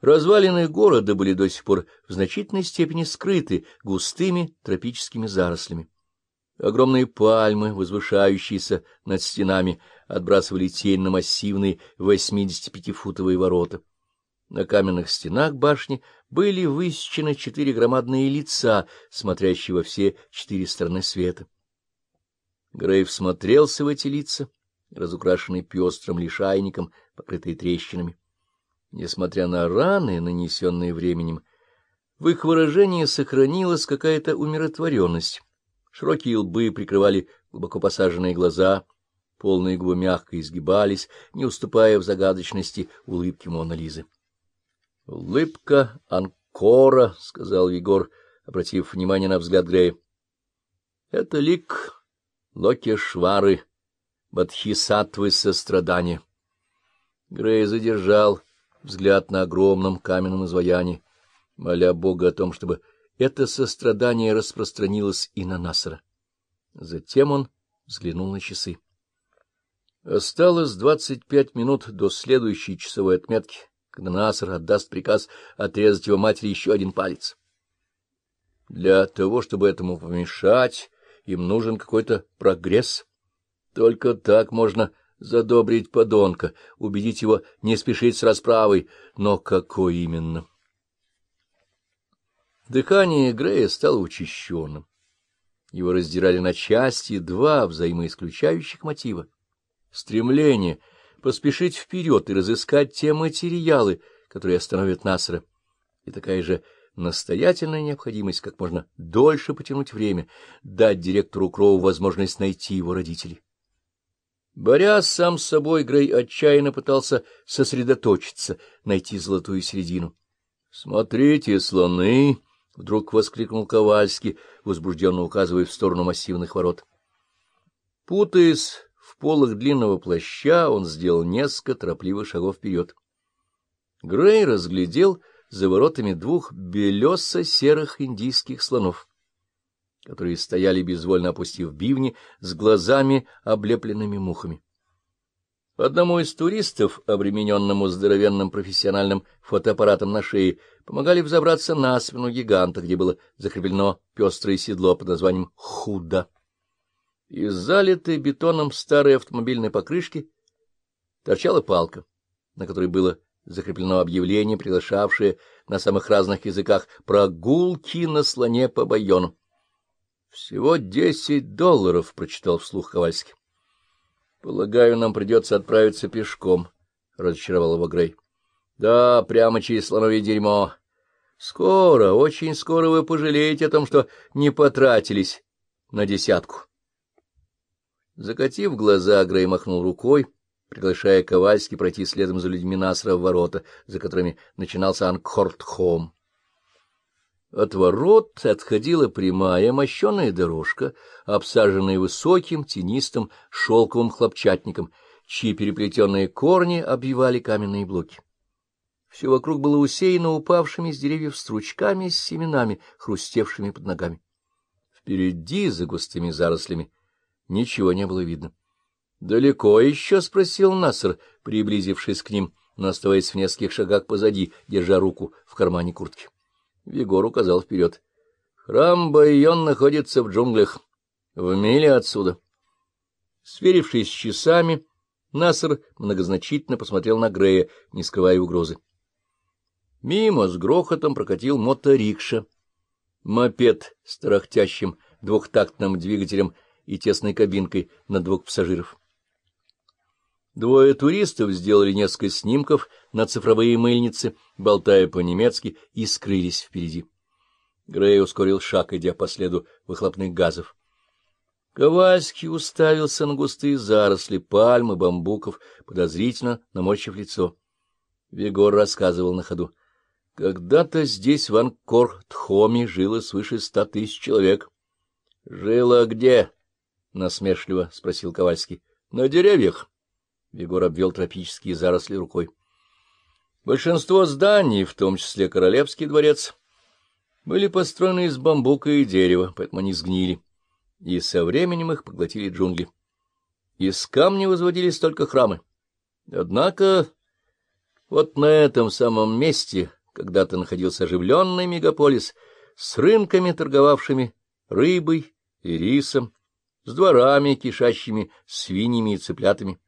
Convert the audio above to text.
Развалины города были до сих пор в значительной степени скрыты густыми тропическими зарослями. Огромные пальмы, возвышающиеся над стенами, отбрасывали тень на массивные 85-футовые ворота. На каменных стенах башни были высечены четыре громадные лица, смотрящие во все четыре стороны света. Грейв смотрелся в эти лица, разукрашенные пестрым лишайником, покрытые трещинами. Несмотря на раны, нанесенные временем, в их выражении сохранилась какая-то умиротворенность. Широкие лбы прикрывали глубоко посаженные глаза, полные губы мягко изгибались, не уступая в загадочности улыбки Мона Лизы. — Улыбка Анкора, — сказал Егор, обратив внимание на взгляд Грея. — Это лик Локешвары, Бадхисатвы сострадания. Грей задержал взгляд на огромном каменном изваянии, моля Бога о том, чтобы это сострадание распространилось и на Насара. Затем он взглянул на часы. Осталось двадцать пять минут до следующей часовой отметки, когда Насар отдаст приказ отрезать его матери еще один палец. Для того, чтобы этому помешать, им нужен какой-то прогресс. Только так можно задобрить подонка, убедить его не спешить с расправой. Но какой именно? Дыхание Грея стало учащенным. Его раздирали на части два взаимоисключающих мотива. Стремление поспешить вперед и разыскать те материалы, которые остановят Насра, и такая же настоятельная необходимость как можно дольше потянуть время, дать директору Кроу возможность найти его родителей. Борясь сам с собой, Грей отчаянно пытался сосредоточиться, найти золотую середину. — Смотрите, слоны! — вдруг воскликнул Ковальский, возбужденно указывая в сторону массивных ворот. Путаясь в полах длинного плаща, он сделал несколько торопливых шагов вперед. Грей разглядел за воротами двух белесо-серых индийских слонов которые стояли, безвольно опустив бивни, с глазами, облепленными мухами. Одному из туристов, обремененному здоровенным профессиональным фотоаппаратом на шее, помогали взобраться на спину гиганта, где было закреплено пестрое седло под названием «Худа». Из залитой бетоном старой автомобильной покрышки торчала палка, на которой было закреплено объявление, приглашавшее на самых разных языках прогулки на слоне по байону. Всего десять долларов, — прочитал вслух Ковальский. — Полагаю, нам придется отправиться пешком, — разочаровал его Грей. — Да, прямо через слоновье дерьмо. Скоро, очень скоро вы пожалеете о том, что не потратились на десятку. Закатив глаза, Грей махнул рукой, приглашая Ковальский пройти следом за людьми Насра в ворота, за которыми начинался Анкхорт-Хом. От ворот отходила прямая мощеная дорожка, обсаженная высоким тенистым шелковым хлопчатником, чьи переплетенные корни обвивали каменные блоки. Все вокруг было усеяно упавшими с деревьев стручками с семенами, хрустевшими под ногами. Впереди, за густыми зарослями, ничего не было видно. — Далеко еще? — спросил Наср, приблизившись к ним, но оставаясь в нескольких шагах позади, держа руку в кармане куртки. Егор указал вперед. Храм Байон находится в джунглях, в миле отсюда. Сверившись с часами, Наср многозначительно посмотрел на Грея, не скрывая угрозы. Мимо с грохотом прокатил моторикша. Мопед с тарахтящим двухтактным двигателем и тесной кабинкой на двух пассажиров. Двое туристов сделали несколько снимков на цифровые мыльницы, болтая по-немецки, и скрылись впереди. Грей ускорил шаг, идя по следу выхлопных газов. Ковальский уставился на густые заросли пальм и бамбуков, подозрительно наморщив лицо. Вегор рассказывал на ходу. Когда-то здесь, в Анкор-Тхоме, жило свыше ста тысяч человек. — Жило где? — насмешливо спросил Ковальский. — На деревьях. Егор обвел тропические заросли рукой. Большинство зданий, в том числе Королевский дворец, были построены из бамбука и дерева, поэтому они сгнили, и со временем их поглотили джунгли. Из камня возводились только храмы. Однако Вот на этом самом месте когда-то находился оживленный мегаполис с рынками, торговавшими рыбой и рисом, с дворами, кишащими свиньями и цыплятами,